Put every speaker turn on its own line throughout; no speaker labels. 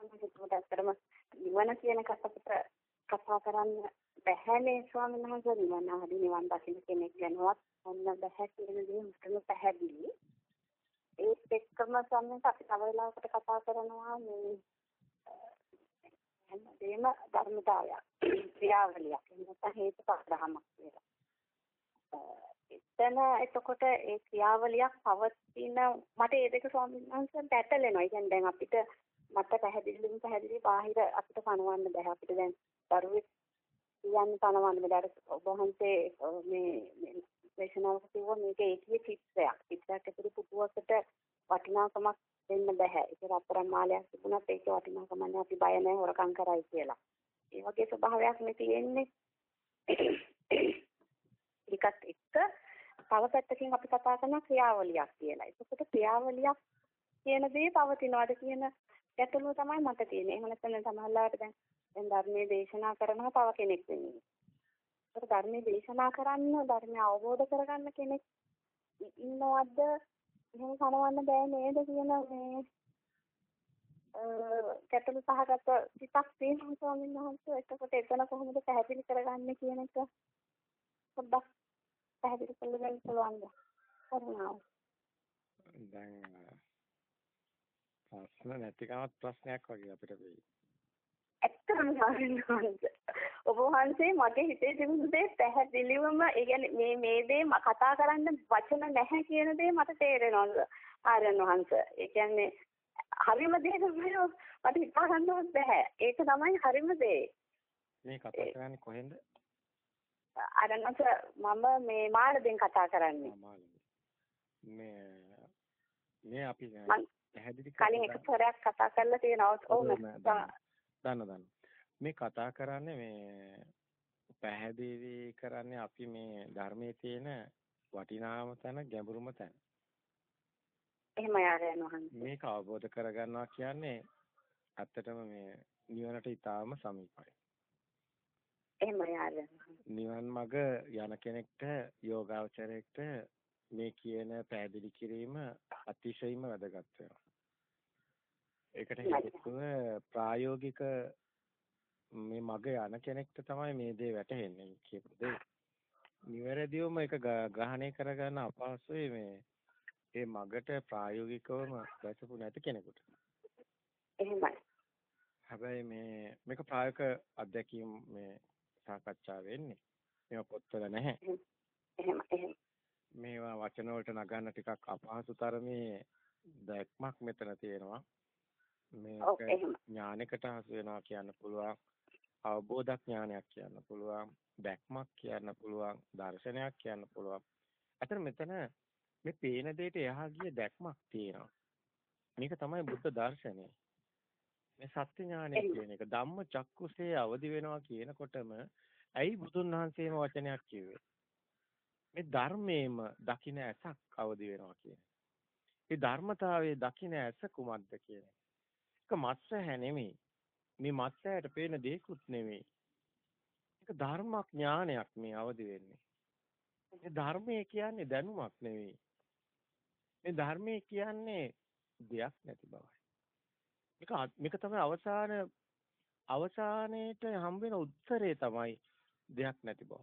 ස්වාමීන් ඇත්තටම නිවන කියන එක අපිට කතා කරන්න බැහැනේ ස්වාමීන් වහන්සේ නිවන හරි නිවන් දකින්න කෙනෙක් ගැනවත් ඔන්න බැහැ කියන දේ මුටම පැහැදිලි. ඒත් එක්කම සම්මත අපි තව වෙලාවකට කතා කරනවා මේ හැමදේම ධර්මතාවයක් ක්‍රියාවලියක් නැත්නම් හේතුඵල ධර්මයක් කියලා. එතන එතකොට ඒ ක්‍රියාවලියක් පවතින මට ඒ දෙක ස්වාමීන් වහන්සේට ඇටලෙනවා. ඒ කියන්නේ දැන් අපිට මට පැහැදිලිවම පැහැදිලි බාහිර අපිට පණවන්න බෑ. අපිට දැන් දරුවෙක් කියන්න පණවන්න බෑ. ඔබ වහන්සේ මේ දේශනාවක කිව්වා මේක ඒකේ චිත්‍රයක්. චිත්‍රයක් ඇතුළේ පුටුවකට වටිනාකමක් දෙන්න බෑ. ඒක රත්තරන් මාලයක් තිබුණත් ඒක වටිනාකම නැහැ. අපි බය නැහැ හොරකම් කරයි කියලා. ඒ වගේ ස්වභාවයක් නේ තියෙන්නේ. ඒකත් එක්ක තව පැත්තකින් අපි කතා කරන ක්‍රියාවලියක් කියලා. ඒකට ක්‍රියාවලියක් කියන දේ පවතිනවාද කියන ගැටලුව තමයි මට තියෙන්නේ. එහෙම නැත්නම් සමහරවිට දැන් දැන් ධර්මයේ දේශනා කරනවා තව කෙනෙක් වෙන්නේ. ඒකට ධර්මයේ දේශනා කරන්න ධර්මය අවබෝධ කරගන්න කෙනෙක් ඉන්නවද? එහෙම කනවන්න බෑ නේද කියන මේ ගැටලු සහගත සිතක් තියෙනවා ස්වාමීන් වහන්සේ. එතකොට එතන කොහොමද පැහැදිලි කරගන්නේ කියන එක පොඩ්ඩක් පැහැදිලි කරලා දෙන්න පුළුවන්ද? කරුණාව.
දැන් ප්‍රශ්න නැතිකමත් ප්‍රශ්නයක් වගේ අපිට වෙයි.
ඇත්තම සාරින්හන්ස ඔබ වහන්සේ මගේ හිතේ තිබුණු දේ පැහැදිලිවම ඒ කියන්නේ මේ මේ දේ කතා කරන්න වචන නැහැ කියන දේ මට තේරෙනවා ආර්යයන් වහන්සේ. ඒ කියන්නේ හරිම දේ තමයි මට හිතා ගන්නවත් බෑ. ඒක තමයි හරිම දේ.
මේ කතා කරන්නේ කොහෙන්ද?
අරනස මම මේ මාළෙන් කතා කරන්නේ.
මේ මේ අපි පැහැදිලි
කලින් එක සැරයක් කතා කරලා තියෙනවා. ඔව්
දන්න දන්න. මේ කතා කරන්නේ මේ පැහැදිලි කරන්නේ අපි මේ ධර්මයේ තියෙන වටිනාම තැන ගැඹුරුම තැන.
එහෙම යාරයන්
මේක අවබෝධ කරගන්නවා කියන්නේ ඇත්තටම මේ නිවනට ඊටාම සමීපයි.
එහෙමයි ආරයන්.
නිවන් මඟ යන කෙනෙක්ට යෝගාවචරයෙක්ට මේ කියන පැහැදිලි කිරීම අතිශයින්ම වැදගත් වෙනවා. ඒකට හේතුව ප්‍රායෝගික මේ මග යන කෙනෙක්ට තමයි මේ දේ වැටහෙන්නේ කියපු දේ. නිවැරදිවම ඒක ග්‍රහණය කරගන්න අපහසුයි මේ ඒ මගට ප්‍රායෝගිකවම දැසපු නැති කෙනෙකුට.
එහෙමයි.
හැබැයි මේ මේක ප්‍රායෝගික අත්දැකීම් මේ සාකච්ඡා වෙන්නේ. මේවා පොත්වල නැහැ. මේවා වචන වලට නගන්න ටිකක් අපහසු තරමේ දැක්මක් මෙතන තියෙනවා. මේක ඥානයකට හසු වෙනවා කියන්න පුළුවන්. අවබෝධ ඥානයක් කියන්න පුළුවන්. දැක්මක් කියන්න පුළුවන්. දර්ශනයක් කියන්න පුළුවන්. අතන මෙතන මේ පේන දෙයට එහා ගිය දැක්මක් තියෙනවා. මේක තමයි බුද්ධ දර්ශනය. මේ සත්‍ය ඥානය කියන එක ධම්ම චක්කුසේ අවදි වෙනවා කියනකොටම ඇයි බුදුන් වහන්සේම වචනයක් කිව්වේ? මේ ධර්මයේම දකින්න ඇසක් අවදි වෙනවා කියන්නේ. මේ ධර්මතාවයේ දකින්න ඇස කුමක්ද කියන්නේ? ඒක මත්සහැ නෙමෙයි. මේ මත්සහැට පේන දෙයක්ුත් නෙමෙයි. ඒක ධර්මඥානයක් මේ අවදි වෙන්නේ. මේ ධර්මය කියන්නේ දැනුමක් නෙවෙයි. මේ ධර්මය කියන්නේ දෙයක් නැති බවයි. මේක මේක තමයි අවසාන අවසානයේට හම්බ වෙන උත්තරේ තමයි දෙයක් නැති බව.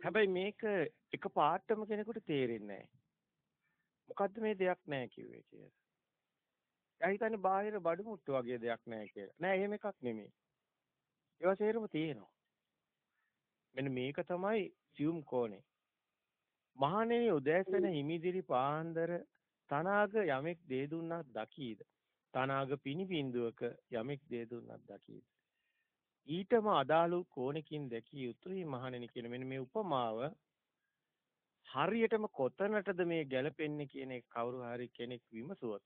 හැබැයි මේක එක පාටම කෙනෙකුට තේරෙන්නේ නැහැ. මොකද්ද මේ දෙයක් නැහැ කිව්වේ කියලා. එයා හිතන්නේ බාහිර බඩු මුට්ටු වගේ දෙයක් නැහැ කියලා. නෑ එහෙම එකක් නෙමෙයි. ඒවා සේරම තියෙනවා. මෙන්න මේක තමයි සියුම් කෝණේ. මහණෙනි උදෑසන හිමිදිරි පාන්දර තනාග යමෙක් දේ දුන්නක් දකීද තනාග පිනිබින්දුවක යමෙක් දේ දුන්නක් දකීද ඊටම අදාළ කෝණකින් දැකිය යුතුයි මහණෙනි කියන මෙන්න මේ උපමාව හරියටම කොතනටද මේ ගැලපෙන්නේ කියන එක කවුරු හරි කෙනෙක් විමසුවොත්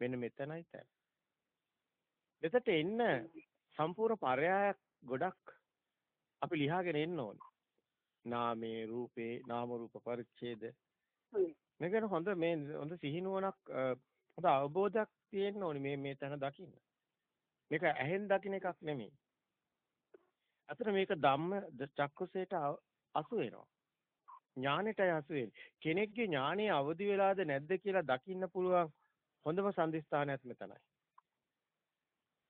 මෙන්න මෙතනයි තැන. මෙතට එන්න සම්පූර්ණ පරයායක් ගොඩක් අපි ලියාගෙන එන්න ඕනේ. නාමේ රූපේ නාම රූප පරිච්ඡේද මේක හොඳ මේ හොඳ සිහිනුවණක් හොඳ අවබෝධයක් තියෙන්න ඕනේ මේ මේ තැන දකින්න. මේක ඇහෙන් දකින්න එකක් නෙමෙයි. අතන මේක ධම්ම චක්කුසේට අසු වෙනවා. ඥානෙටයි අසු වෙන්නේ. කෙනෙක්ගේ ඥානෙ අවදි වෙලාද නැද්ද කියලා දකින්න පුළුවන් හොඳම සම්දිස්ථානයක් මෙතනයි.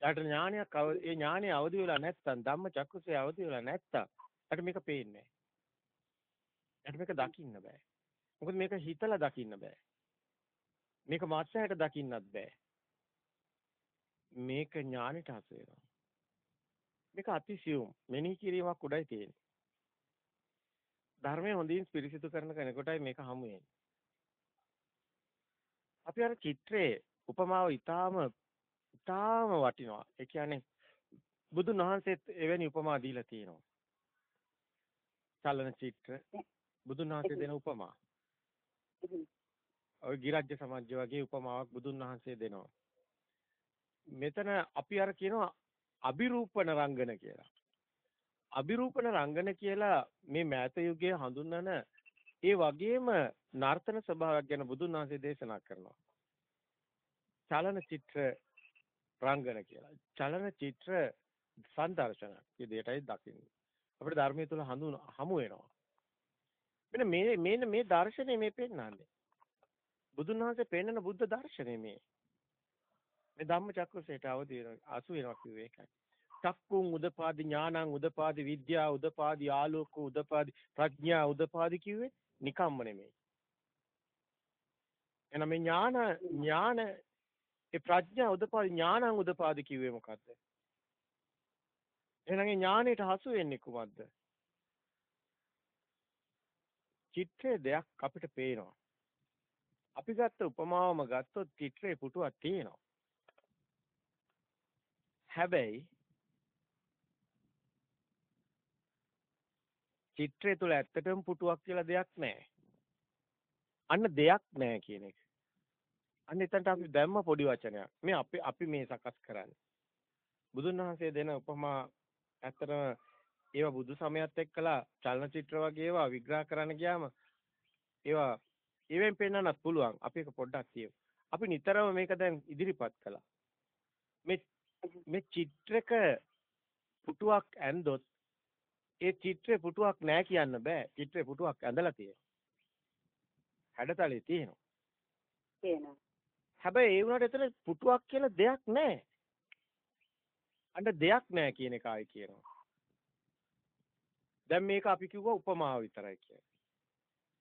යාට ඥානයක් ඒ ඥානෙ අවදි වෙලා නැත්තම් ධම්ම චක්කුසේ අවදි වෙලා නැත්තම් යාට මේක පේන්නේ නැහැ. මේක දකින්න බෑ. මොකද මේක හිතලා දකින්න බෑ. මේක මාත්‍යයට දකින්නත් බෑ. මේක ඥානෙට හසු වෙනවා. මේක අතිසියුම් මෙනෙහි කිරීමක් උඩයි තියෙන්නේ. ධර්මයේ හොඳින් පිරිසිදු කරන කෙනෙකුටයි මේක හමු වෙන්නේ. අපි අර චිත්‍රයේ උපමාව ඊටාම ඊටාම වටිනවා. ඒ කියන්නේ බුදුන් වහන්සේත් එවැනි උපමා දීලා තියෙනවා. චලන චිත්‍ර බුදුන් වහන්සේ දෙන උපමා. ඔය ගිරජ්‍ය සමාජය වගේ උපමාවක් බුදුන් වහන්සේ දෙනවා. මෙතන අපි අර කියනවා අබිරූපණ රංගන කියලා. අබිරූපණ රංගන කියලා මේ මෑත යුගයේ හඳුන්වන ඒ වගේම නර්තන ස්වභාවයක් ගැන බුදුන් වහන්සේ දේශනා කරනවා. චලන චිත්‍ර රංගන කියලා. චලන චිත්‍ර සංදර්ශන විදියටයි දකින්නේ. අපිට ධර්මයේ තුල හඳුන හමු වෙනවා. මෙන්න මේ මේ මේ දර්ශනය මේ පෙන්නන්නේ. බුදුන් වහන්සේ පෙන්නන බුද්ධ දර්ශනය මේ. මේ ධම්මචක්‍රසේට අවදි වෙනවා අසු වෙනවා කිව්වේ ඒකයි. චක්කුං උදපාදි ඥානං උදපාදි විද්‍යා උදපාදි ආලෝක උදපාදි ප්‍රඥා උදපාදි කිව්වේ නිකම්ම නෙමෙයි. එහෙනම් මේ ඥාන ඥාන ඒ ප්‍රඥා උදපාදි ඥානං උදපාදි කිව්වේ මොකද්ද? එහෙනම් ඒ ඥානෙට හසු වෙන්නේ කුමක්ද? චිත්‍රයේ දෙයක් අපිට පේනවා. අපි ගත්ත උපමාවම ගත්තොත් චිත්‍රේ පුටුවක් තියෙනවා. හැබැයි චිත්‍රය තුළ ඇත්තටම පුටුවක් කියලා දෙයක් නැහැ. අන්න දෙයක් නැහැ කියන එක. අන්න එතනට අපි දැම්ම පොඩි වචනයක්. මේ අපි අපි මේ සකස් කරන්නේ. බුදුන් වහන්සේ දෙන උපමා ඇත්තටම ඒවා බුදු සමයත් එක්කලා චලනචිත්‍ර වගේ ඒවා විග්‍රහ කරන්න ගියාම ඒවා ඒවෙන් පෙන්වන්නත් පුළුවන්. අපි ඒක පොඩ්ඩක් කියමු. අපි නිතරම මේක දැන් ඉදිරිපත් කළා. මේ මේ චිත්‍රක පුටුවක් ඇන්දොත් ඒ චිත්‍රේ පුටුවක් නෑ කියන්න බෑ. චිත්‍රේ පුටුවක් ඇඳලා තියෙනවා. හැඩතලේ තියෙනවා.
තියෙනවා.
හැබැයි ඒ වුණාට එතන පුටුවක් කියලා දෙයක් නෑ. අන්න දෙයක් නෑ කියන එක ආයි කියනවා. දැන් මේක අපි කිව්වා උපමාව විතරයි කියලා.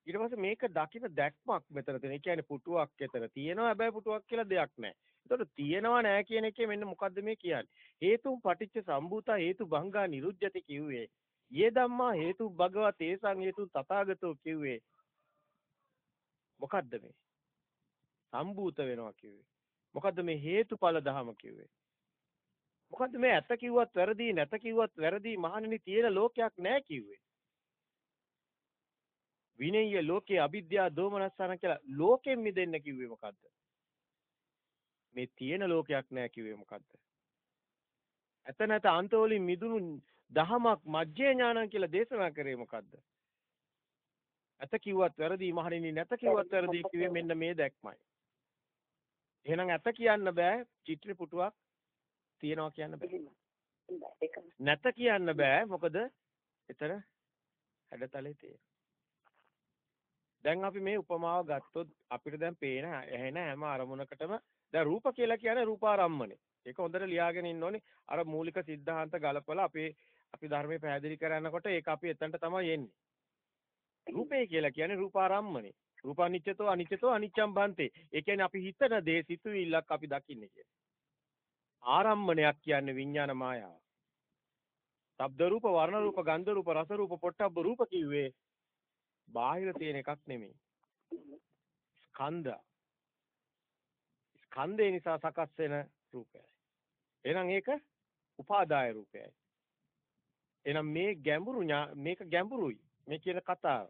ඊට පස්සේ මේක දකින දැක්මක් මෙතන තියෙන. ඒ කියන්නේ පුටුවක් එතන තියෙනවා. හැබැයි පුටුවක් කියලා දෙයක් නෑ. ඒතකොට තියෙනවා නෑ කියන එකේ මෙන්න මොකද්ද මේ කියන්නේ? හේතුන් පටිච්ච සම්භූතා හේතු භංගා නිරුද්ධති කිව්වේ. යේ ධම්මා හේතු භගවා තේසං හේතු තථාගතෝ කිව්වේ. මොකද්ද මේ? සම්භූත වෙනවා කිව්වේ. මොකද්ද මේ හේතුඵල ධහම කිව්වේ? මොකද්ද මේ ඇත කිව්වත් වැරදි නැත කිව්වත් වැරදි මහණෙනි තියෙන ලෝකයක් නැහැ කිව්වේ. විනය්‍ය ලෝකේ අවිද්‍යාව දෝමනස්සන කියලා ලෝකෙන් මිදෙන්න කිව්වේ මොකද්ද? මේ තියෙන ලෝකයක් නැහැ කිව්වේ මොකද්ද? ඇත නැත අන්තවලින් මිදුණු දහමක් මජ්ජේ ඥානං කියලා දේශනා කරේ මොකද්ද? ඇත කිව්වත් වැරදි මහණෙනි නැත කිව්වත් වැරදි කිව්වේ මෙන්න මේ දැක්මයි. එහෙනම් ඇත කියන්න බෑ චිත්‍ර පුටුවක් තියනවා කියන්න බෑ. නැත කියන්න බෑ මොකද එතන හැඩතලේ තියෙන. දැන් අපි මේ උපමාව ගත්තොත් අපිට දැන් පේන ඇහෙන හැම අරමුණකටම දැන් රූප කියලා කියන්නේ රූපාරම්මනේ. ඒක හොඳට ලියාගෙන ඉන්න ඕනේ. අර මූලික સિદ્ધාන්ත ගලපලා අපේ අපි ධර්මයේ පැහැදිලි කරනකොට ඒක අපි එතනට තමයි එන්නේ. රූපේ කියලා කියන්නේ රූපාරම්මනේ. රූපානිච්චතෝ අනිච්චතෝ අනිච්ඡම් බන්තේ. ඒ කියන්නේ අපි හිතන දේ සිතුවිල්ලක් අපි දකින්නේ කියන්නේ. ආරම්මණයක් කියන්නේ විඥාන මායාව. ශබ්ද රූප වර්ණ රූප ගන්ධ රූප රස රූප පොට්ටබ්බ රූප කිව්වේ බාහිර තියෙන එකක් නෙමෙයි. ස්කන්ධ. ස්කන්ධය නිසා සකස් වෙන රූපයයි. එහෙනම් ඒක උපාදාය රූපයයි. එහෙනම් මේ ගැඹුරු මේක ගැඹුරුයි. මේ කියන කතාව.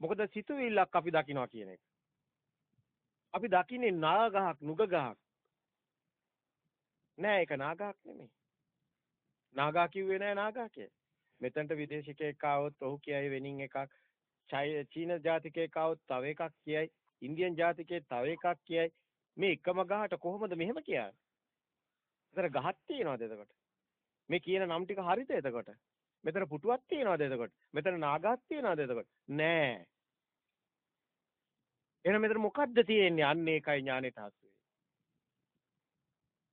මොකද සිතුවිල්ලක් අපි දකිනවා කියන එක. අපි දකින්නේ නාගහක් නුග ගහක්. නෑ ඒක නාගහක් නෙමෙයි. නාගා කිව්වේ නෑ නාගා කියලා. මෙතනට විදේශිකයෙක් ආවොත් ඔහු කියයි වෙනින් එකක්. චීන ජාතිකයෙක් ආවොත් තව එකක් කියයි. ඉන්දියන් ජාතිකයෙක් තව එකක් කියයි. මේ එකම ගහට කොහොමද මෙහෙම කියන්නේ? එතන ගහක් තියනවද එතකොට? මේ කියන නම් ටික හරිද එතකොට? මෙතන පුටුවක් තියනවද එතකොට? මෙතන නාගයක් තියනවද එතකොට? නෑ. එහෙනම් මෙතන මොකද්ද තියෙන්නේ? අන්න ඒකයි ඥානෙට හසු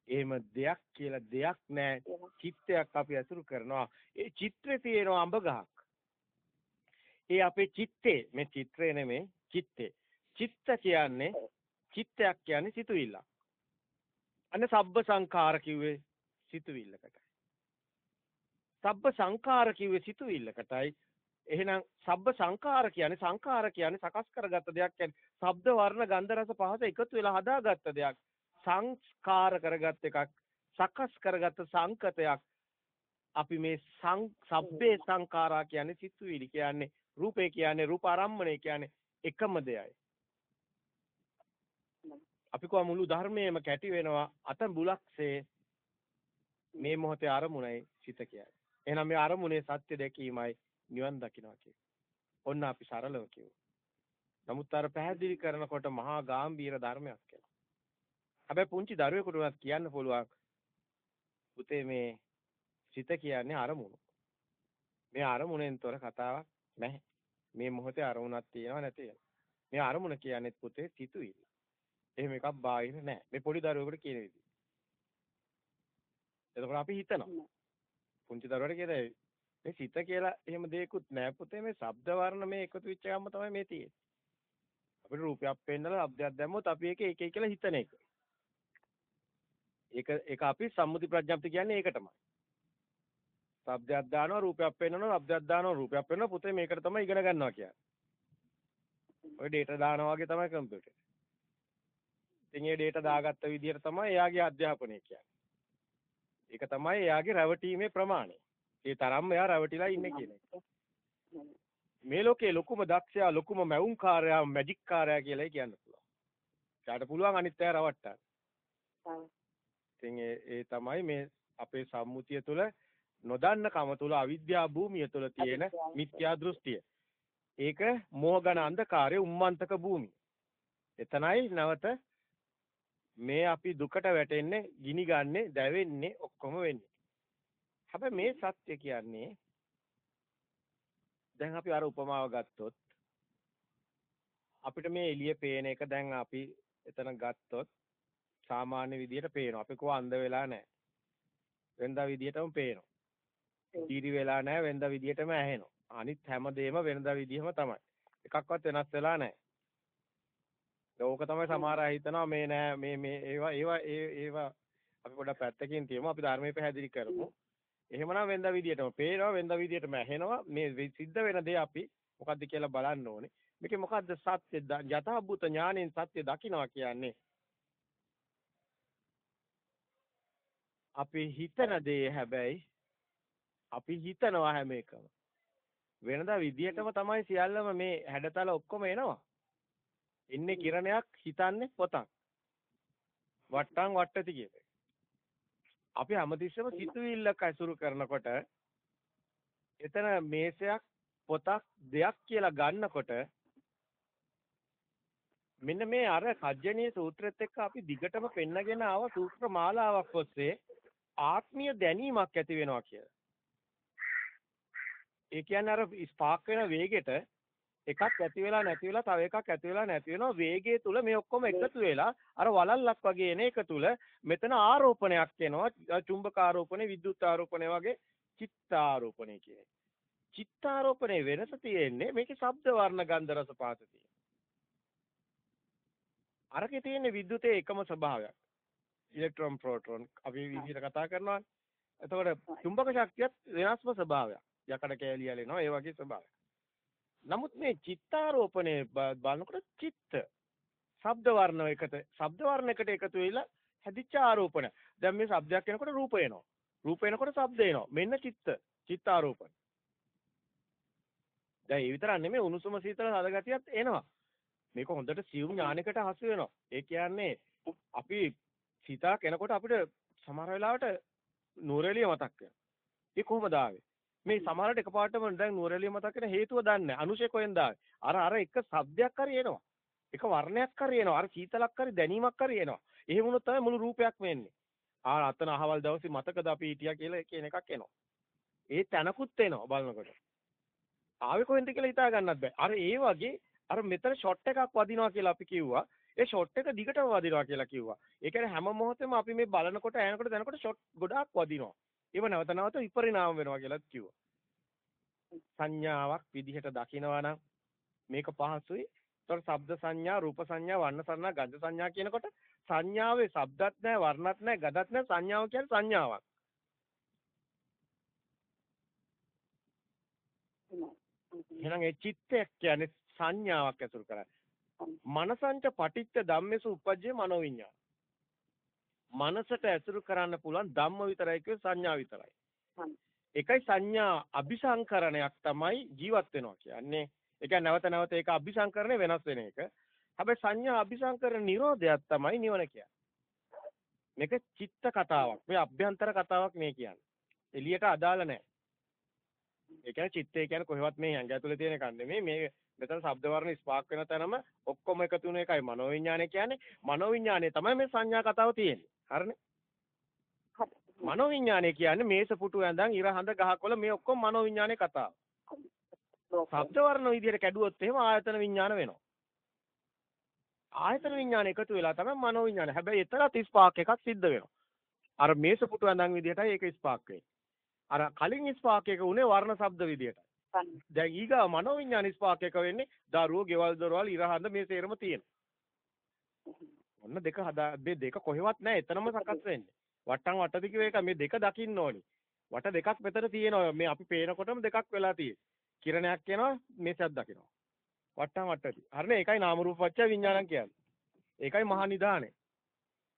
එහෙම දෙයක් කියලා දෙයක් නැහැ. චිත්තයක් අපි අසුරු කරනවා. ඒ චිත්‍රේ තියෙනවා අඹ ගහක්. ඒ අපේ චිත්තේ මේ චිත්‍රේ නෙමෙයි චිත්තේ. චිත්ත කියන්නේ චිත්තයක් කියන්නේ සිතුවිල්ලක්. අන්න සබ්බ සංඛාර කිව්වේ සිතුවිල්ලකටයි. සබ්බ සංඛාර කිව්වේ සිතුවිල්ලකටයි. එහෙනම් සබ්බ සංඛාර කියන්නේ සංඛාර කියන්නේ සකස් කරගත්ත දෙයක් කියන්නේ ශබ්ද වර්ණ ගන්ධ රස පහස එකතු වෙලා හදාගත්ත දෙයක්. සංස්කාර කරගත් එකක්. සකස් කරගත්ත සංකතයක්. අපි මේ සබ්බේ සංඛාරා කියන්නේ සිතුවිලි කියන්නේ රූපේ කියන්නේ රූප ආරම්මණය කියන්නේ එකම දෙයයි. අපි කව මුළු ධර්මයේම කැටි වෙනවා අත බුලක්සේ මේ මොහොතේ අරමුණයි සිත කියන්නේ. එහෙනම් මේ අරමුණේ සත්‍ය දැකීමයි නිවන් දකින්නවා කියන්නේ. ඔන්න අපි සරලව කියමු. නමුත් අර පැහැදිලි කරනකොට මහා ගාම්භීර ධර්මයක් කියලා. හැබැයි පුංචි දරුවෙකුටවත් කියන්න පුළුවන් පුතේ මේ සිත කියන්නේ අරමුණු. මේ අරමුණෙන් තොර කතාවක් නැහැ. මේ මොහොතේ අරමුණක් තියෙනව නැති මේ අරමුණ කියන්නේ පුතේ සිතුවිලි. එහෙම එකක් බාහිර නැහැ. මේ පොඩි දරුවෙකුට කියන විදිහ. එතකොට අපි හිතනවා. පුංචි දරුවට කියදේ මේ සිත කියලා එහෙම දෙයක්වත් නැහැ පුතේ මේ ශබ්ද වර්ණ මේ එකතු වෙච්ච ගම්ම තමයි මේ තියෙන්නේ. අපිට රූපයක් පෙන්නලා ශබ්දයක් දැම්මොත් අපි ඒක එක කියලා හිතන එක. ඒක ඒක අපි සම්මුති ප්‍රඥාප්ති කියන්නේ ඒක තමයි. ශබ්දයක් දානවා රූපයක් පෙන්වනවා ශබ්දයක් දානවා රූපයක් පෙන්වනවා පුතේ මේකට තමයි ඉගෙන ගන්නවා කියන්නේ. ඔය ඩේටා දානවා වගේ තමයි කම්පියුටර්. ඉතින් ඒ ඩේටා දාගත්ත විදිහට තමයි එයාගේ අධ්‍යාපනය කියන්නේ. ඒක තමයි එයාගේ රැවටීමේ ප්‍රමාණය. ඒ තරම්ම එයා රැවටිලා ඉන්නේ කියන එක. මේ ලෝකේ ලොකුම දක්ෂයා ලොකුම මැවුම්කාරයා මැජික් කාරයා කියලා කියන්න පුළුවන්. ඊට පුළුවන් අනිත් අය රවට්ටන්න. ඉතින් ඒ තමයි මේ අපේ සම්මුතිය තුළ නොදන්න කම තුල අවිද්‍යා භූමිය තුල තියෙන මිත්‍යා දෘෂ්ටිය. ඒක මෝහගණ අන්ධකාරයේ උම්මන්තක භූමිය. එතනයි නැවත මේ අපි දුකට වැටෙන්නේ, ගිනි ගන්නෙ, දැවෙන්නේ ඔක්කොම වෙන්නේ. හැබැයි මේ සත්‍ය කියන්නේ දැන් අපි අර උපමාව ගත්තොත් අපිට මේ එළිය පේන එක දැන් අපි එතන ගත්තොත් සාමාන්‍ය විදියට පේනවා. අපි කෝ අන්ධ වෙලා නැහැ. වෙනදා විදියටම පේනවා. ඉතිරි වෙලා නැහැ වෙනදා විදියටම ඇහෙනවා. අනිත් හැමදේම වෙනදා විදියම තමයි. එකක්වත් වෙනස් වෙලා නැහැ. ඕක තමයි සමහර අය හිතනවා මේ නෑ මේ මේ ඒවා ඒවා ඒවා අපි පොඩ්ඩක් පැත්තකින් තියමු අපි ධර්මයේ පැහැදිලි කරමු. එහෙමනම් වෙනදා විදියටම පේනවා වෙනදා විදියටම ඇහෙනවා මේ සිද්ධ වෙන දේ අපි මොකද්ද කියලා බලන්න ඕනේ. මේකේ මොකද්ද සත්‍ය යථාභූත ඥාණයෙන් සත්‍ය දකින්නවා කියන්නේ අපි හිතන දේ හැබැයි අපි හිතනවා හැම එකම. වෙනදා විදියටම තමයි සියල්ලම මේ හැඩතල ඔක්කොම එනවා. ඉන්නේ කිරණයක් හිතන්නේ පොතක්. වට්ටම් වට්ටති කියපේ. අපි හැමතිස්සෙම සිතුවිල්ලක් අසුරු කරනකොට එතන මේසයක් පොතක් දෙයක් කියලා ගන්නකොට මෙන්න මේ අර කජ්ජනීය සූත්‍රෙත් එක්ක අපි දිගටම පෙන්නගෙන ආව සූත්‍ර මාලාවක් ඔස්සේ ආත්මීය දැනීමක් ඇති වෙනවා කියලා. ඒ කියන්නේ අර ස්පාක් වෙන වේගෙට එකක් ඇති වෙලා නැති වෙලා තව එකක් ඇති වෙලා නැති වෙනවා. වේගය තුල මේ ඔක්කොම එකතු වෙලා අර වලල්ලක් වගේ එන එක තුල මෙතන ආරෝපණයක් එනවා. චුම්බක ආරෝපණය විද්‍යුත් ආරෝපණය වගේ චිත්ත ආරෝපණය කියන්නේ. චිත්ත ආරෝපණය වෙනස තියෙන්නේ මේකේ ශබ්ද වර්ණ ගන්ධ රස පාත තියෙන. අරකේ තියෙන්නේ විද්‍යුතේ එකම ස්වභාවයක්. ඉලෙක්ට්‍රෝන ප්‍රෝටෝන අපි විදිහට කතා කරනවා. එතකොට චුම්බක ශක්තියත් වෙනස්ම ස්වභාවයක්. යකඩ කෑලි යලෙනවා. ඒ වගේ ස්වභාවයක්. නමුත් මේ චිත්තාරෝපණය බලනකොට චිත්ත ශබ්ද වර්ණ එකට ශබ්ද වර්ණ එකට එකතු වෙලා හැදිච්ච ආරෝපණ. දැන් මේ ශබ්දයක් එනකොට රූප එනවා. රූප එනකොට ශබ්ද එනවා. මෙන්න චිත්ත චිත්තාරෝපණ. දැන් ඒ විතරක් නෙමෙයි උණුසුම සීතල හදගතියත් එනවා. මේක හොඳට සියුම් ඥානයකට හසු වෙනවා. ඒ කියන්නේ අපි සිතා කෙනකොට අපිට සමහර වෙලාවට නුරෙලිය මතක් වෙනවා. ඒ කොහොමද ආවේ? මේ සමහරට එකපාරටම දැන් නුවරඑළිය මතක් වෙන හේතුව දන්නේ අනුශය කොහෙන්ද අර අර එක શબ્දයක් හරි එනවා. එක වර්ණයක් හරි එනවා. අර සීතලක් හරි දැනීමක් හරි එනවා. එහෙම වුණොත් තමයි මුළු රූපයක්ම එන්නේ ආ අතන අහවල් දවසේ මතකද අපි හිටියා කියලා කියන එකක් එනවා. ඒ තැනකුත් එනවා බලනකොට. ආවේ කොහෙන්ද කියලා හිතා ගන්නත් බෑ. අර ඒ වගේ අර මෙතන ෂොට් එකක් වදිනවා කියලා අපි කිව්වා. ඒ ෂොට් එක දිගටම වදිනවා කියලා කිව්වා. ඒ කියන්නේ හැම මොහොතෙම අපි මේ බලනකොට ඇනකොට දැනකොට ෂොට් ගොඩාක් වදිනවා. ඒව නැවත නැවත විපරිණාම වෙනවා කියලාත් කිව්වා. සංඥාවක් විදිහට දකිනවා නම් මේක පහසුයි. ඒතකොට ශබ්ද සංඥා, රූප සංඥා, වර්ණ සංඥා, ගන්ධ සංඥා කියනකොට සංඥාවේ ශබ්දත් නැහැ, වර්ණත් නැහැ, ගඳත් නැහැ සංඥාව කියන්නේ සංඥාවක්. එහෙනම් ඒ චිත්තයක් කියන්නේ සංඥාවක් ඇසුරු කරන්නේ. මනසංච පටිච්ච ධම්මේසු උපජ්ජේ මනෝවිඤ්ඤාණ. මනසට ඇසුරු කරන්න පුළුවන් ධම්ම විතරයි සංඥා විතරයි. එකයි සංඥා අபிසංකරණයක් තමයි ජීවත් වෙනවා කියන්නේ. ඒ කියන්නේ නැවත නැවත ඒක අபிසංකරණය වෙනස් වෙන එක. හැබැයි සංඥා අபிසංකරණ නිරෝධයක් තමයි නිවන කියන්නේ. මේක චිත්ත කතාවක්. මේ අභ්‍යන්තර කතාවක් මේ කියන්නේ. එළියට අදාළ නැහැ. ඒ කියන්නේ චිත්තය කියන්නේ කොහෙවත් මේ ඇඟ ඇතුලේ තියෙන එකක් නෙමෙයි. මේ මෙතන ශබ්ද වර්ණ ස්පාක් වෙන තැනම ඔක්කොම එකතු වෙන එකයි මනෝවිඤ්ඤාණය කියන්නේ. මනෝවිඤ්ඤාණය තමයි මේ සංඥා කතාව තියෙන්නේ. හරිනේ. මනෝවිඤ්ඤාණය කියන්නේ මේස පුටු ඇඳන් ඉර හඳ ගහකොළ මේ ඔක්කොම මනෝවිඤ්ඤාණේ කතාව. ශබ්ද වර්ණ විදියට කැඩුවොත් එහෙම ආයතන විඤ්ඤාණ වෙනවා. ආයතන විඤ්ඤාණ එකතු වෙලා තමයි මනෝවිඤ්ඤාණය හැබැයි එතන ස්පාක් එකක් සිද්ධ වෙනවා. අර මේස පුටු ඇඳන් විදියටයි ඒක ස්පාක් වෙන්නේ. අර කලින් ස්පාක් එක උනේ වර්ණ ශබ්ද විදියට. දැන් ඊගා මනෝවිඤ්ඤාණ ස්පාක් එක වෙන්නේ දරුවෝ, ගෙවල් දොරවල්, ඉරහඳ මේ සේරම තියෙනවා. ඔන්න දෙක හදා මේ දෙක කොහෙවත් නැහැ. එතනම සකස් වෙන්නේ. වට්ටම් වටද කිව්ව එක මේ දෙක දකින්න ඕනි. වට දෙකක් මෙතන තියෙනවා. මේ අපි පේනකොටම දෙකක් වෙලා තියෙන්නේ. කිරණයක් එනවා මේසයක් දකිනවා. වට්ටම් වටදී. හරිනේ ඒකයි නාම රූප පත්‍ය විඥානං කියන්නේ. ඒකයි මහා නිදානේ.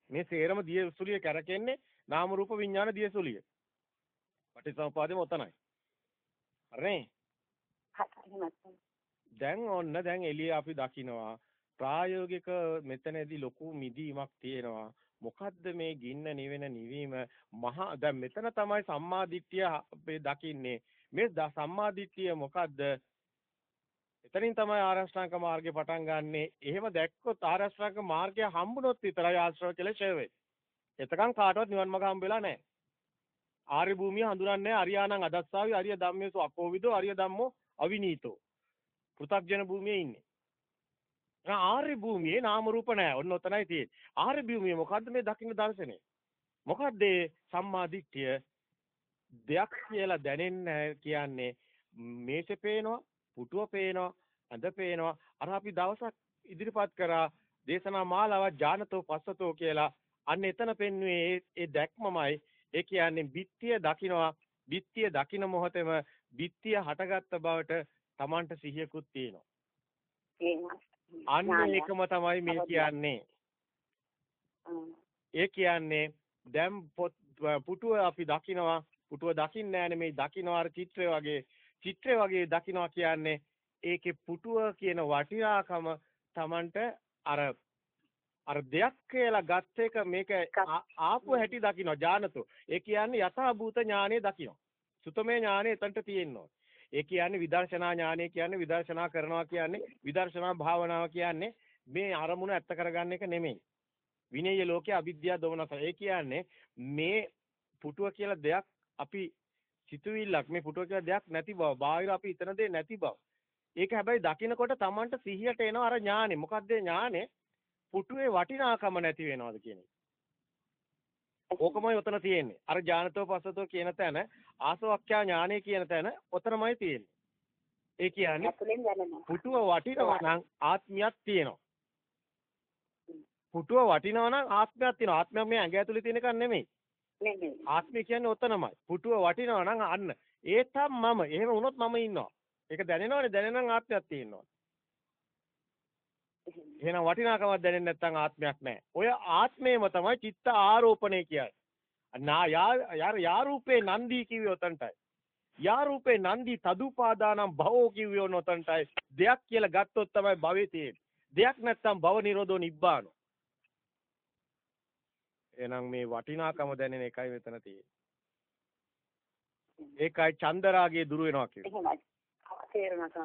මේ සේරම දිය සුලිය කැරකෙන්නේ නාම රූප විඥාන දිය සුලිය. පටිසමුපාදෙම ඔතනයි. හරිනේ? දැන් ඔන්න දැන් එළිය අපි දකිනවා ප්‍රායෝගික මෙතනදී ලොකු මිදීමක් තියෙනවා. මොකද්ද මේ ගින්න නිවෙන නිවීම මහා දැන් මෙතන තමයි සම්මා දිට්ඨිය අපි දකින්නේ. මේ සම්මා දිට්ඨිය මොකද්ද? එතනින් තමයි ආරෂ්ඨාංග මාර්ගේ පටන් ගන්නෙ. එහෙම දැක්කොත් ආරෂ්ඨාංග මාර්ගය හම්බුනොත් විතරයි ආශ්‍රව කියලා ෂේ වෙන්නේ. එතකන් කාටවත් නිවන් මඟ හම්බ වෙලා නැහැ. ආර්ය භූමිය හඳුනන්නේ අරියාණං අදස්සාවි අරිය ධම්මේසු අපෝවිදෝ අරිය ධම්මෝ අවිනීතෝ. පෘථග්ජන භූමියේ ඉන්නේ. ආර්ය භූමියේ නාම රූප නැහැ. ඔන්න ඔතනයි තියෙන්නේ. ආර්ය භූමිය මොකද්ද මේ දකින්න දර්ශනය? මොකද්ද සම්මා දිට්ඨිය? දෙයක් කියලා දැනෙන්න කියන්නේ මේසෙ පේනවා, පුටුව පේනවා, අඳ පේනවා. අර අපි දවසක් ඉදිරිපත් කරා දේශනා මාලාවක් ඥානතෝ පස්සතෝ කියලා. අන්න එතන පෙන්වුවේ ඒ දැක්මමයි ඒ කියන්නේ බිත්තිය දකිනවා බිත්තිය දකින මොහොතේම බිත්තිය හටගත්ත බවට Tamanට සිහියකුත් තියෙනවා. අන්න ඒකම තමයි මේ කියන්නේ. ඒ කියන්නේ දැන් පුටුව අපි දකිනවා පුටුව දකින්නේ නැහැ මේ දකිනවා අර චිත්‍රය වගේ චිත්‍රය වගේ දකිනවා කියන්නේ ඒකේ පුටුව කියන වටිනාකම Tamanට අර අර දෙයක් කියලා ගත් එක මේක ආපු හැටි දකින්න ඥානතෝ. ඒ කියන්නේ යථා භූත ඥානෙ දකින්න. සුතමේ ඥානෙ එතනට තියෙනවා. ඒ කියන්නේ විදර්ශනා ඥානෙ කියන්නේ විදර්ශනා කරනවා කියන්නේ විදර්ශනා භාවනාව කියන්නේ මේ අරමුණ ඇත්ත කරගන්න එක නෙමෙයි. විනය ලෝකයේ අවිද්‍යාව දොමනස. ඒ කියන්නේ මේ පුටුව කියලා දෙයක් අපි සිතුවිල්ලක් මේ පුටුව කියලා දෙයක් නැති බව. බාහිර අපි හිතන දේ නැති බව. ඒක හැබැයි දකින්නකොට Tamanට සිහියට එනවා අර ඥානෙ. මොකක්ද ඥානෙ? පුටුවේ වටිනාකම නැති වෙනවද කියන එක. ඕකමයි උතන තියෙන්නේ. අර ඥානතෝ පස්සතෝ කියන තැන ආසවක්ඛ්‍යා ඥානය කියන තැන උතනමයි තියෙන්නේ. ඒ කියන්නේ පුටුව වටිනවා නම් ආත්මියක් තියෙනවා. පුටුව වටිනවා නම් ආත්මයක් තියෙනවා. ආත්මයක් මේ ඇඟ ඇතුලේ තියෙන එකක් නෙමෙයි.
නෙමෙයි.
ආත්මය කියන්නේ ඔතනමයි. පුටුව වටිනවා නම් අන්න ඒ තම මම. එහෙම වුණොත් මම ඉන්නවා. ඒක දැනෙනවනේ දැනෙනනම් ආත්මයක් තියෙනවා. එහෙනම් වටිනාකමක් දැනෙන්නේ නැත්නම් ආත්මයක් නැහැ. ඔය ආත්මයම තමයි චිත්ත ආරෝපණය කියන්නේ. නා යාර යා රූපේ නන්දි කිව්වේ උතන්ටයි. යා රූපේ නන්දි තදුපාදානම් භවෝ කිව්වේ උතන්ටයි. දෙයක් කියලා ගත්තොත් තමයි භවේ තියෙන්නේ. දෙයක් නැත්නම් භව නිරෝධෝ නිබ්බානෝ. එහෙනම් මේ වටිනාකම දැනෙන එකයි මෙතන තියෙන්නේ. ඒකයි චන්දරාගයේ දුර වෙනවා කියන්නේ.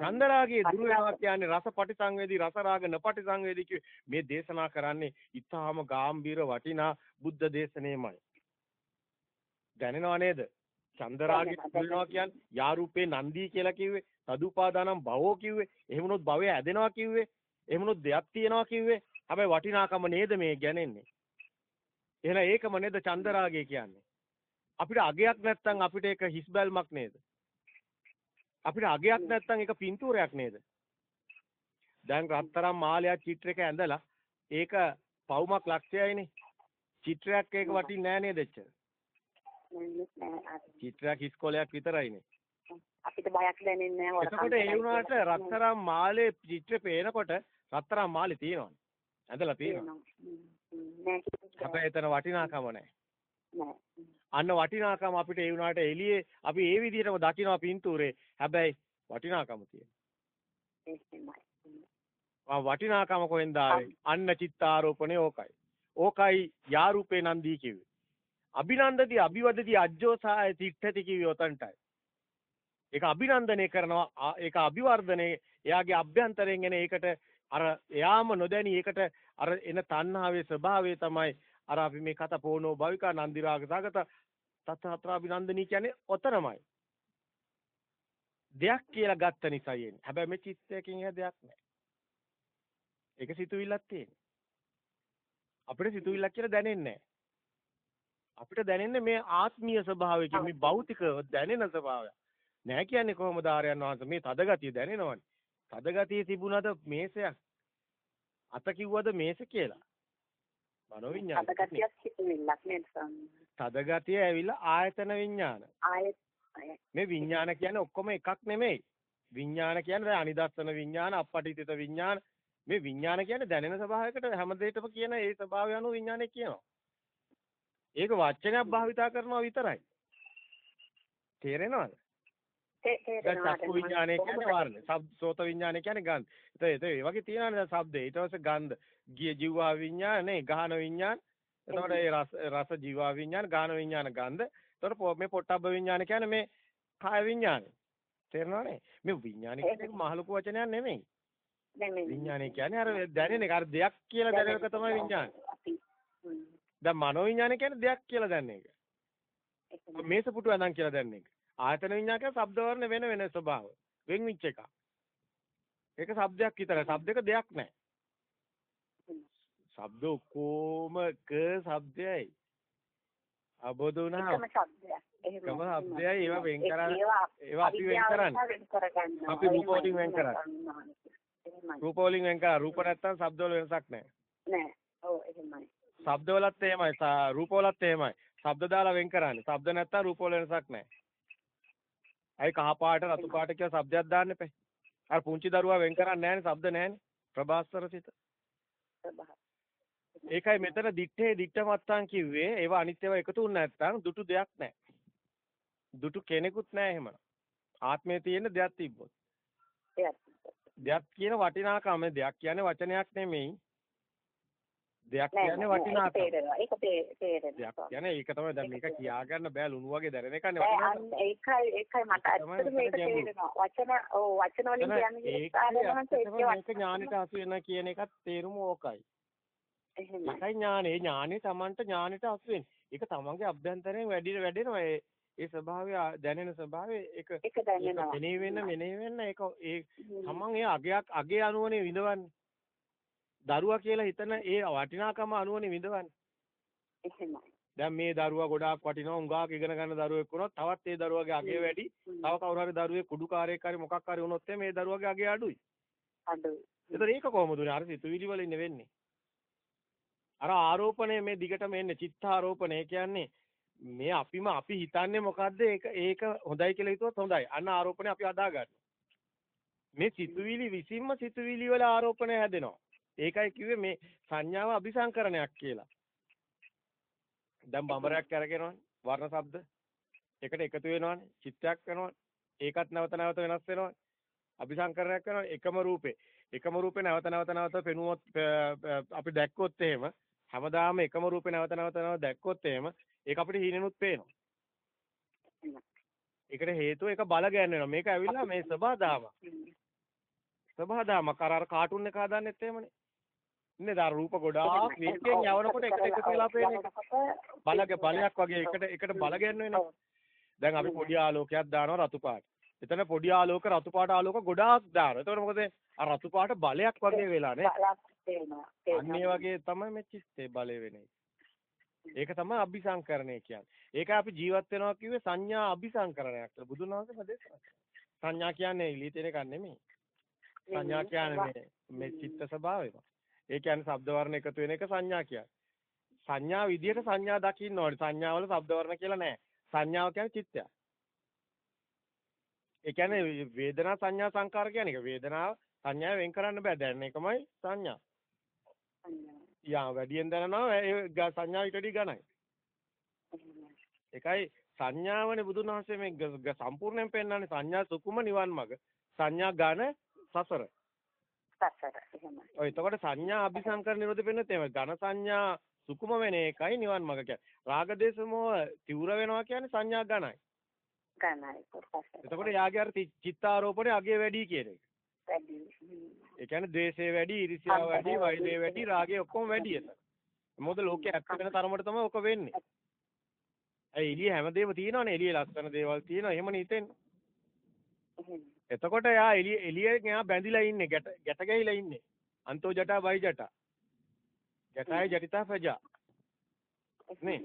චන්දරාගයේ දුර වෙනවා කියන්නේ රස පටිසංවේදී රස රාග නපටිසංවේදී මේ දේශනා කරන්නේ ඊටාම ගාම්භීර වටිනා බුද්ධ දේශනේමයි. දැනෙනව නේද? චන්දරාගේ දුරනවා කියන්නේ යා රූපේ නන්දී කියලා කිව්වේ තදුපාදානම් භවෝ කිව්වේ එහෙමනොත් භවය ඇදෙනවා කිව්වේ එහෙමනොත් දෙයක් තියනවා කිව්වේ හැබැයි වටිනාකම නේද මේ ගැනෙන්නේ. එහෙනම් ඒකම නේද චන්දරාගය කියන්නේ. අපිට අගයක් නැත්නම් අපිට ඒක හිස් බැල්මක් නේද? අපිට අගයක් නැත්නම් ඒක පින්තූරයක් නේද? දැන් රත්තරන් මාලයක් චිත්‍රයක ඇඳලා ඒක පවුමක් ලක්ෂයයිනේ. චිත්‍රයක් ඒක වටින්නේ නෑ නේද එච්චර? චිත්‍රයක් ඉස්කෝලයක් විතරයිනේ.
අපිට බයක් දැනෙන්නේ නැහැ
එතකොට ඒ වුණාට රත්තරන් මාලේ චිත්‍රේ පේනකොට රත්තරන් මාලේ තියෙනවනේ. ඇඳලා තියෙනවා. හැබැයි එතන වටිනාකම නැහැ. අන්න වටිනාකම අපිට ඒ වුණාට එළියේ අපි ඒ විදිහටම දකිනවා පින්තූරේ. හැබැයි වටිනාකම තියෙනවා. වටිනාකම කොහෙන්ද ආවේ? අන්න චිත්තාරෝපණේ ඕකයි. ඕකයි යාරූපේ නන්දී කිව්වේ. අභිනන්දති අභිවදති අජ්ජෝසාය තිට්ඨති කිව්වේ ඔතන්ටයි. ඒක අභිනන්දනය කරනවා ඒක අභිවර්ධනයේ එයාගේ අභ්‍යන්තරයෙන් එන ඒකට අර එයාම නොදැනි ඒකට අර එන තණ්හාවේ ස්වභාවය තමයි අර අපි මේ කත පොණෝ භවිකා නන්දිරාග සාගත තත්ත්‍රාභිනන්දනී කියන්නේ ඔතරමයි. දෙයක් කියලා ගත්ත නිසායි එන්නේ. හැබැයි මේ චිත්තයකින් එහා දෙයක් නැහැ. ඒක සිතුවිල්ලක් තියෙන්නේ. අපිට සිතුවිල්ලක් කියලා දැනෙන්නේ අපිට දැනෙන්නේ මේ ආත්මීය ස්වභාවයකින් මේ භෞතික දැනෙන ස්වභාවය. නෑ කියන්නේ කොහොමද ආර්යයන් වහන්සේ මේ තදගතිය දැනෙනවනේ. තදගතිය තිබුණාද මේසයක්. අත කිව්වද මේස කියලා. මනෝවිඤ්ඤාණ.
තදගතියක් හිතෙන්නක් නේද
තදගතිය ඇවිල්ලා ආයතන විඤ්ඤාණ. මේ විඤ්ඤාණ කියන්නේ ඔක්කොම එකක් නෙමෙයි. විඤ්ඤාණ කියන්නේ අනිදස්සන විඤ්ඤාණ, අපපටිතිත විඤ්ඤාණ. මේ විඤ්ඤාණ කියන්නේ දැනෙන ස්වභාවයකට හැම දෙයකම කියන ඒ ස්වභාවය අනුව විඤ්ඤාණය කියනවා. ඒක වචනයක් භාවිතා කරනවා විතරයි. තේරෙනවද? දැන් චක්කු විඥානය කියන්නේ වර්ණ. ශබ්ද සෝත විඥානය කියන්නේ ගන්ධ. ඒතකොට ඒ වගේ තියෙනවානේ දැන් ශබ්දේ. ඊට පස්සේ ගන්ධ. ගිය ජීවා විඥානේ, ගාහන විඥාන. එතකොට ඒ රස රස ජීවා විඥාන, ගාහන විඥාන ගන්ධ. එතකොට මේ පොට්ටබ්බ විඥාන කියන්නේ මේ කාය විඥානේ. තේරෙනවනේ? මේ විඥානය කියන්නේ මහලුකු වචනයක් නෙමෙයි. විඥානය කියන්නේ අර දැනෙන එක. අර දෙයක් කියලා දැනෙන එක තමයි විඥානය. දැන් මනෝ විඥානය කියන්නේ දෙයක් කියලා දැනෙන එක. මේස පුටු ඇඳන් කියලා දැනෙන එක. ආයතන විඤ්ඤාණ කියන්නේ ශබ්ද වර්ණ වෙන වෙන ස්වභාව. වෙන් වෙච්ච එකක්. ඒක શબ્දයක් විතරයි. શબ્දයක දෙයක් නැහැ. ශබ්ද ඔක්කොම ක શબ્දයයි. අවබෝධ වුණා.
එකම શબ્දයක්.
එකම શબ્දයයි ඒවා වෙන් කරන්නේ. ඒවා අපි වෙන් කරන්නේ. අපි රූප වලින් වෙන් කරන්නේ. රූප වලින් වෙන් කරා. රූප නැත්තම් શબ્ද වල වෙනසක් නැහැ.
නැහැ. ඔව් එහෙමයි.
શબ્ද වලත් එහෙමයි. රූප වලත් එහෙමයි. શબ્ද දාලා වෙන් කරන්නේ. શબ્ද නැත්තම් රූප වල වෙනසක් නැහැ. අයි කහ පාට රතු පාට කියලා શબ્දයක් දාන්න එපා. අර පුංචි දරුවා වෙන් කරන්නේ නැහැනේ, શબ્ද නැහැනේ. ප්‍රභාස්වර සිත. ඒකයි මෙතන දිත්තේ දිත්තමත්තාන් කිව්වේ ඒව අනිත් ඒවා එකතු වුණ නැත්නම් දුටු දෙයක් නැහැ. දුටු කෙනෙකුත් නැහැ එහෙමනම්. ආත්මයේ තියෙන දෙයක් තිබ්බොත්. දෙයක් කියන වටිනාකම දෙයක් කියන්නේ වචනයක් නෙමෙයි. දෙයක් කියන්නේ වටිනාකම.
ඒක තේරෙනවා.
දෙයක් කියන්නේ ඒක තමයි දැන් මේක කියා ගන්න බෑ ලුණු වගේ දැනෙන එකනේ
වටිනාකම. ඒකයි ඒකයි මට ඇත්තටම මේක තේරෙනවා. වචන ඔව් වචන වලින් කියන්නේ
ඒක ඥානෙට හසු වෙන කියන එකත් තේරුම ඕකයි.
එහෙමයි.
ඒකයි ඥානෙ. ඥානෙ Tamanට ඥානෙට හසු වෙන්නේ. ඒක තමන්ගේ අභ්‍යන්තරයෙන් වැඩි වැඩෙනවා. ඒ ඒ ස්වභාවය දැනෙන ස්වභාවය ඒක
ඒක දැනෙනවා.
මෙනෙහි වෙන්න මෙනෙහි වෙන්න ඒක ඒ තමන් ඒ අගයක් අගේ අනුවනේ විඳවන්නේ. දරුවා කියලා හිතන ඒ වටිනාකම අනුවනේ විඳවන්නේ.
එහෙමයි.
දැන් මේ දරුවා ගොඩාක් වටිනවා උඟාක් ඉගෙන ගන්න දරුවෙක් වුණොත් තවත් ඒ දරුවාගේ අගේ වැඩි. තව කවුරු හරි දරුවෙක් කුඩුකාරයෙක් හරි මොකක් හරි වුණොත් මේ දරුවාගේ අගේ අඩුයි.
අඩුයි.
ඒතර ඒක කොහොමද උනේ? අර සිතුවිලි වලින් වෙන්නේ. අර ආරෝපණය මේ දිගටම එන්නේ චිත්තාරෝපණය කියන්නේ මේ අපිම අපි හිතන්නේ මොකද්ද ඒක ඒක හොඳයි කියලා හිතුවොත් හොඳයි. අන්න ආරෝපණය අපි අදා ගන්නවා. මේ සිතුවිලි විසින්ම සිතුවිලි වල ආරෝපණය හැදෙනවා. ඒකයි කිව්වේ මේ සංඥාව අபிසංකරණයක් කියලා. දැන් බඹරයක් අරගෙනවනේ වර්ණ ශබ්ද. එකට එකතු වෙනවනේ චිත්තයක් වෙනවනේ. ඒකත් නැවත නැවත වෙනස් වෙනවනේ. අபிසංකරණයක් කරනවා එකම රූපේ. එකම රූපේ නැවත නැවත නැවත පෙනුවොත් අපි දැක්කොත් එහෙම හැමදාම එකම රූපේ නැවත නැවත නැවත දැක්කොත් එහෙම ඒක අපිට හීනෙනුත් පේනවා. ඒකට හේතුව ඒක බල ගන්නවා මේක ඇවිල්ලා මේ සබහාදාම සබහාදාම කර අර කාටුන් එක හදන්නෙත් එහෙමනේ නේද අර රූප ගොඩාක් වේගයෙන් යවනකොට එකට එකතු වෙලා පේන එක බලක බලයක් වගේ එකට එකට බල ගන්නවෙනේ දැන් අපි පොඩි ආලෝකයක් දානවා රතු පාට. එතන පොඩි ආලෝක රතු පාට ආලෝක ගොඩාක් දානවා. එතකොට මොකද? අර රතු පාට බලයක් වගේ වෙලා නේ. අන්න වගේ තමයි මේ චිත්තේ බලය වෙන්නේ. ඒක තමයි අபிසංකරණය කියන්නේ. ඒක අපි ජීවත් වෙනවා කිව්වේ සංඥා අபிසංකරණයක් කියලා. බුදුන් වහන්සේ දේශනා සංඥා කියන්නේ ඉලී තියෙන එකක් නෙමෙයි. සංඥා කියන්නේ මේ චිත්ත ස්වභාවය. ඒ කියන්නේ ශබ්ද වර්ණ එකතු වෙන එක සංඥා කියන්නේ. සංඥා විදියට සංඥා දකින්න ඕනේ. සංඥාවල ශබ්ද වර්ණ කියලා නැහැ. සංඥාව කියන්නේ චිත්තයක්. ඒ කියන්නේ වේදනා සංඥා සංකාර කියන එක. වේදනාව සංඥාව වෙන් කරන්න බෑ. දැන් එකමයි සංඥා. යා වැඩියෙන් දැනනවා ඒ සංඥා ඊට වඩා ඝනයි. ඒකයි සංඥාවනේ බුදුන් වහන්සේ මේ සම්පූර්ණයෙන් පෙන්නන්නේ සංඥා සුකුම නිවන් මඟ. සංඥා ඝන සසර.
සසර එහෙමයි.
ඔය එතකොට සංඥා අபிසංකර නිරෝධ වෙන්නේ තේම ඝන සංඥා සුකුම වෙන එකයි නිවන් මඟ කියන්නේ. රාග දේශ මොහ තිවුර වෙනවා කියන්නේ සංඥා ඝනයි.
ඝනයි.
එතකොට යාගේ අර චිත්තාරෝපණය අගේ වැඩි කියන එක.
වැඩි.
ඒ කියන්නේ ද්වේෂය වැඩි, iriසියාව වැඩි, වෛරය වැඩි, රාගය ඔක්කොම වැඩි එතන. මොකද ලෝකේ ඇත්ත වෙන තරමට තමයි ඔක වෙන්නේ. ඒ එළිය හැමදේම තියෙනවනේ එළිය ලස්සන දේවල් තියෙනවා එහෙමනේ හිතෙන්නේ. එතකොට එයා එළිය එළිය එයා බැඳිලා ඉන්නේ ගැට ගැට ගැහිලා ඉන්නේ. අන්තෝ ජටා වයි ජටා. ජටායි ජටිතා ප්‍රජා. නේ.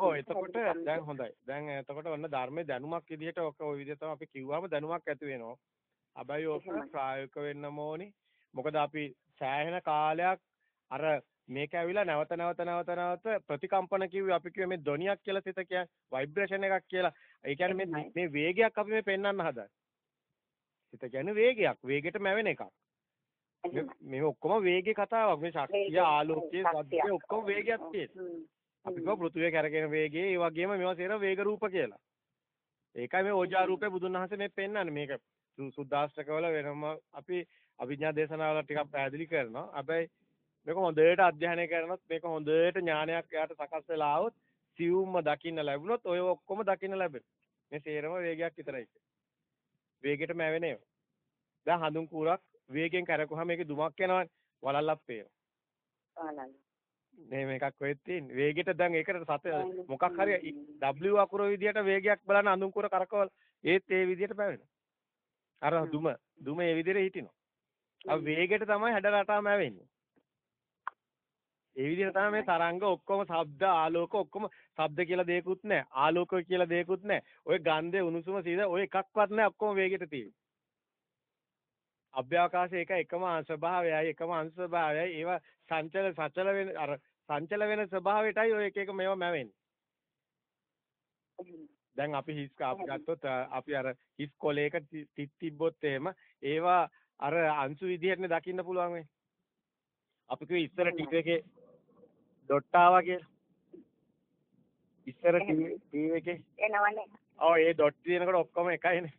ඔව් එතකොට දැන් හොඳයි. දැන් එතකොට ඔන්න ධර්මයේ දැනුමක් විදිහට ඔක ওই විදිහ තමයි අපි කිව්වම දැනුමක් ඇති වෙනවා. හැබැයි ඕක ප්‍රායෝගික වෙන්නම ඕනි. මොකද අපි සෑහෙන කාලයක් අර මේක ඇවිල්ලා නැවත නැවත නැවත නැවත ප්‍රතිකම්පන කිව්වේ අපි කිව්වේ මේ ධ්වනියක් කියලා සිත කියන්නේ වයිබ්‍රේෂන් එකක් කියලා. ඒ කියන්නේ මේ මේ වේගයක් අපි මේ පෙන්වන්න හදන්නේ. සිත කියන්නේ වේගයක්. වේගෙට මැවෙන එකක්. මේ ඔක්කොම වේගේ කතාවක්. මේ ශක්තිය ආලෝකයේ සද්දේ ඔක්කොම වේගයක් තියෙනවා. අපි කව පෘථුවිය කැරගෙන වේගයේ ඒ වගේම මේවා තේරෙන වේග රූප කියලා. ඒකයි මේ ඕජා රූපේ බුදුන් වහන්සේ මේ පෙන්වන්නේ. මේක සුද්දාස්තකවල වෙනම අපි අභිඥා දේශනාවල ටිකක් පැහැදිලි කරනවා. හැබැයි මේක හොඳට අධ්‍යයනය කරනොත් මේක හොඳට ඥානයක් යාට සකස් වෙලා આવොත් සියුම්ම දකින්න ලැබුණොත් ඔය ඔක්කොම දකින්න ලැබෙනවා. මේ සේරම වේගයක් විතරයි. වේගෙට මැවෙන ඒවා. දැන් හඳුන් කූරක් වේගෙන් කරකුවාම මේකේ දුමක් යනවනේ. වලල්ලක් පේනවා.
වලල්ල.
මේ මේකක් කොහෙද තියෙන්නේ? වේගෙට දැන් ඒකට සත මොකක් හරි W අකුර විදියට වේගයක් බලන හඳුන් කූර කරකවල ඒත් ඒ විදියට පැවෙනවා. අර දුම දුම ඒ විදිහට හිටිනවා. අව වේගෙට තමයි හැඩ රටාම ඇවෙන්නේ. ඒ විදිහට තමයි මේ තරංග ඔක්කොම ශබ්ද ආලෝක ඔක්කොම ශබ්ද කියලා දෙයක්වත් නැහැ. ආලෝක කියලා දෙයක්වත් නැහැ. ওই ගන්ධය උණුසුම සීද ඔය එකක්වත් නැහැ ඔක්කොම වේගෙට තියෙන්නේ. අභ්‍යවකාශය එක එකම ස්වභාවයයි එකම අංශ ස්වභාවයයි ඒවා සංචල සචල වෙන අර සංචල වෙන ස්වභාවයටයි ඔය එක එක මේවා මැවෙන්නේ. දැන් අපි හිස් කාප් ගත්තොත් අපි අර හිස් කොලයක තිත් තිබ්බොත් එහෙම ඒවා අර අංශු විදිහටනේ දකින්න පුළුවන් වෙන්නේ. අපි කිව්වේ ඉස්සර ටීවී එකේ ඩොට් ආවා කියලා. ඉස්සර ටීවී එකේ
එනවනේ.
ඔව් ඒ ඩොට් තියෙනකොට ඔක්කොම එකයිනේ.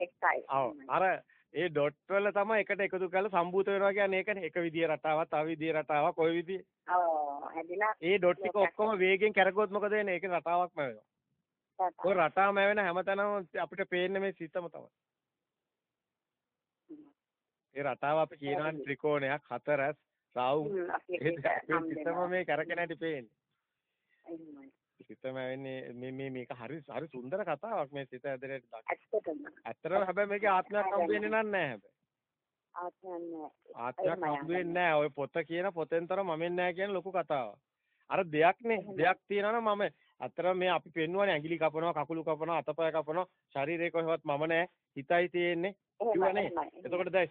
එකයි.
ඔව් අර ඒ ඩොට් වල තමයි එකට එකතු කරලා සම්බූත වෙනවා කියන්නේ ඒකනේ. එක විදිය රටාවක්, තව විදිය රටාවක්, කොයි විදිය.
ඔව් හැදිලා
ඒ ඩොට් ටික ඔක්කොම වේගෙන් කරගොත් මොකද වෙන්නේ? ඒකේ රටාවක්ම වෙනවා. ඔය රටාවම වෙන හැමතැනම අපිට පේන්නේ මේ සිතම තමයි. ඒ රටාව අපි කියනවා ත්‍රිකෝණයක් හතරස් ඒ සිතම මේ කරගෙන ඇති පේන්නේ. සිතම වෙන්නේ මේ මේ මේක හරි හරි සුන්දර කතාවක් මේ සිත ඇදලට
ඇත්තටම.
ඇත්තටම හැබැයි මේකේ ආත්මයක් හම්බ වෙන්නේ නැහැ හැබැයි.
ආත්මයක් නැහැ.
ආත්මයක් හම්බ වෙන්නේ නැහැ. ඔය පොත කියන පොතෙන්තර මමෙන් නැහැ කියන ලොකු කතාවක්. අර දෙයක්නේ දෙයක් තියෙනවා මම අතර මේ අපි පෙන්වන්නේ ඇඟිලි කපනවා කකුළු කපනවා අතපය කපනවා ශරීරේ කොහෙවත් මම නැහැ හිතයි තියෙන්නේ කිව්වනේ එතකොට දැන්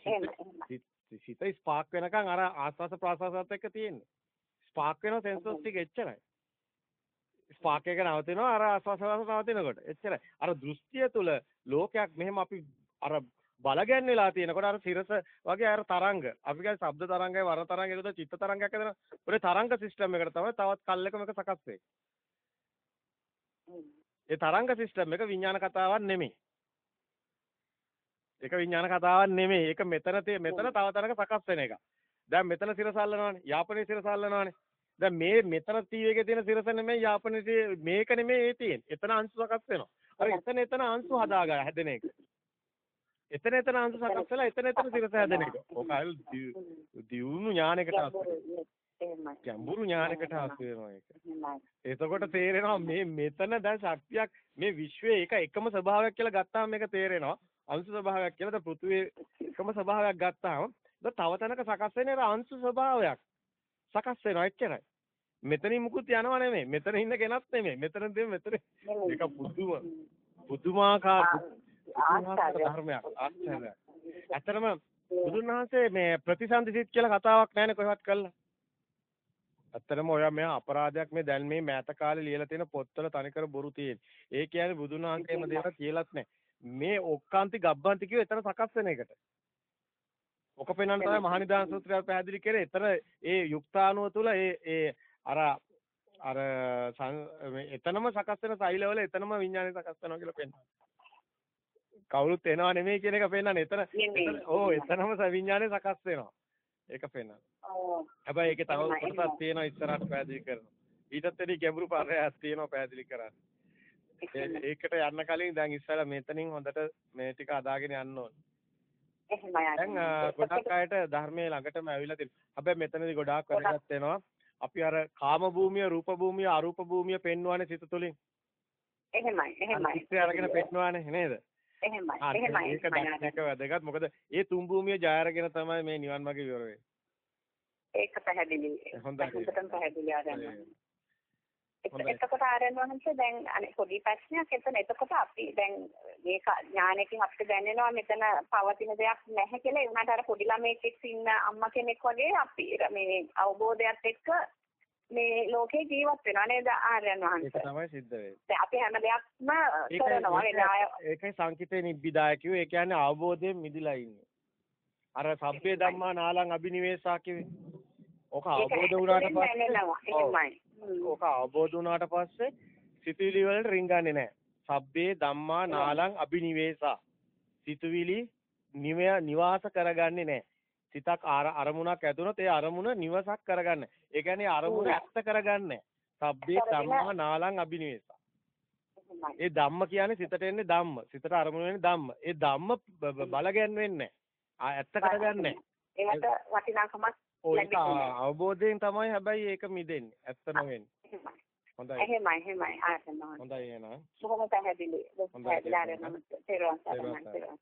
සිත ස්පාක් වෙනකන් අර ආස්වාස ප්‍රාසාසත් එක්ක තියෙන්නේ. ස්පාක් වෙන සෙන්සර්ස් ටික එච්චරයි. ස්පාක් එක නවතිනවා අර ආස්වාස නවතිනකොට. එච්චරයි. අර දෘෂ්ටිය තුල ලෝකයක් මෙහෙම අපි අර බලගැන් වෙලා තියෙනකොට අර සිරස වගේ අර තරංග. අපි කියන්නේ ශබ්ද තරංගය වර තරංගය විතර චිත්ත තරංගයක් හදන ඔය තරංග සිස්ටම් එකට තමයි තවත් කල්යක මේක සකස් වෙන්නේ. ඒ තරංග සිස්ටම් එක විඥාන කතාවක් නෙමෙයි. ඒක විඥාන කතාවක් නෙමෙයි. ඒක මෙතන මෙතන තව තැනක සකස් වෙන එක. දැන් මෙතන සිරස අල්ලනවානේ. යාපනයේ සිරස අල්ලනවානේ. දැන් මේ මෙතන ටීවී තියෙන සිරස නෙමෙයි යාපනයේ මේක නෙමෙයි ඒ තියෙන්නේ. එතන අංශු සකස් වෙනවා. අර එතන එතන අංශු හදාගන්න හැදෙන එක. එතන එතන අංශු සකස් වෙලා එතන එතන සිරස හැදෙන එක. ඕක අයල් දියුණු ඥානයකට. ගැඹුරු ඥානයකට හසු වෙනවා ඒක. එතකොට තේරෙනවා මේ මෙතන දැන් ශක්තියක් මේ විශ්වයේ එක එකම ස්වභාවයක් කියලා ගත්තාම මේක තේරෙනවා. අංශු ස්වභාවයක් කියලා දැන් පෘථුවියේ එකම ස්වභාවයක් ගත්තාම තව තැනක සකස් වෙන අංශු ස්වභාවයක් සකස් වෙනවා එච්චරයි. මෙතනින් මුකුත් යනව නෙමෙයි. මෙතන ඉන්න කෙනත් නෙමෙයි. මෙතන දෙම මෙතන ඒක පුදුම පුදුමාකාර ධර්මයක්. ආශ්චර්යයක්. ඇත්තටම බුදුන් වහන්සේ මේ ප්‍රතිසන්දිසිත කියලා කතාවක් නැහැනේ කොහෙවත් කළා. ඇත්තටම ඔයා මෙයා අපරාධයක් මේ දැන් මේ මෑත කාලේ ලියලා තියෙන පොත්වල තනිකර බොරු තියෙන. ඒ කියන්නේ බුදුන් වහන්සේ එහෙම දේවල් කියලාත් නැහැ. මේ ඔක්කාන්ති ගබ්බන්ති කියෝ එතන සකස් වෙන එකට. ඔක පෙන්වන්න තමයි මහනිදාන සූත්‍රය පැහැදිලි කරේ. එතන ඒ යුක්තාණුව තුල ඒ ඒ අර අර එතනම සකස් වෙන සෛලවල එතනම විඥානය සකස් වෙනවා කියලා පෙන්වනවා. කවුරුත් එනවා නෙමෙයි කියන එක පෙන්වන්නේ. එතන ඕ එතනම විඥානය සකස් වෙනවා. ඒක පෙන්වනවා.
ඔව්.
හැබැයි ඒකේ තව කොටසක් තියෙනවා ඉස්සරහට පැහැදිලි කරනවා. ඊටත් වැඩි ගැඹුරු පරයක් තියෙනවා පැහැදිලි කරන්න. ඒකට යන්න කලින් දැන් ඉස්සරහ මෙතනින් හොඳට මේ ටික අදාගෙන යන්න ඕනේ.
එහෙමයි.
දැන් ගොඩක් අයට ධර්මයේ ළඟටම ඇවිල්ලා තියෙනවා. හැබැයි මෙතනදී ගොඩාක් වැඩගත් වෙනවා. අපි අර කාම භූමිය, රූප භූමිය, අරූප භූමිය පෙන්වන්නේ සිත තුළින්.
එහෙමයි. එහෙමයි.
ඉස්සේ අරගෙන පෙන්වන්නේ නේද?
එහෙමයි. එහෙමයි.
ඒක ඒක වැදගත්. මොකද ඒ තුන් භූමිය ජය අරගෙන තමයි මේ නිවන් මාර්ගේ විවර වෙන්නේ.
ඒක පැහැදිලි.
හොඳයි.
හොඳටම පැහැදිලි ආරම්භ. එතකොට ආරයන් වහන්සේ දැන් අනේ පොඩි ප්‍රශ්නයක් එතන එතකොට අපි දැන් මේක ඥානයකින් අපිට දැනෙනවා මෙතන පවතින දෙයක් නැහැ කියලා ඒ වුණාට අර පොඩි ළමයෙක් එක්ක ඉන්න අම්මා කෙනෙක් වගේ අපි මේ අවබෝධයත් එක්ක මේ ලෝකේ ජීවත් වෙනවා නේද ආර්යයන් වහන්සේ.
ඒක තමයි සිද්ධ වෙන්නේ.
දැන් අපි හැම දෙයක්ම කරනවා නේද?
ඒකයි සංකිතේ නිබ්බිදාය කිව්වේ. ඒ කියන්නේ අවබෝධයෙන් මිදිලා ඉන්නේ. අර සබ්බේ ධම්මා නාලං අබිනිවේෂා කිව්වේ. ඕක අවබෝධ වුණාට පස්සේ ඕක අවබෝධ වුණාට පස්සේ සිතුවිලි වලට රිංගන්නේ නැහැ. සබ්බේ ධම්මා නාලං අබිනිවේෂා. සිතුවිලි නිවාස කරගන්නේ නැහැ. සිතක් අරමුණක් ඇතුනොත් ඒ අරමුණ නිවසක් කරගන්න. ඒ කියන්නේ අරමුණ ඇත්ත කරගන්නේ. සබ්බේ ධම්මා නාලං අබිනිවේෂා. ඒ ධම්ම කියන්නේ සිතට එන්නේ ධම්ම. සිතට අරමුණ වෙන්නේ ධම්ම. ඒ ධම්ම බලගැන් වෙන්නේ නැහැ. ඇත්ත කරගන්නේ.
ඒකට වටිනාකමක් ඔව්
ඒක අවබෝධයෙන් තමයි හැබැයි ඒක මිදෙන්නේ. ඇත්ත නෙවෙන්නේ. හොඳයි.
එහෙමයි එහෙමයි ආසන්න.
හොඳයි එහෙනම්.
සුබම පැහැදිලි. පැහැදිලා නම් තේරුවන් සරණයි තේරුවන්.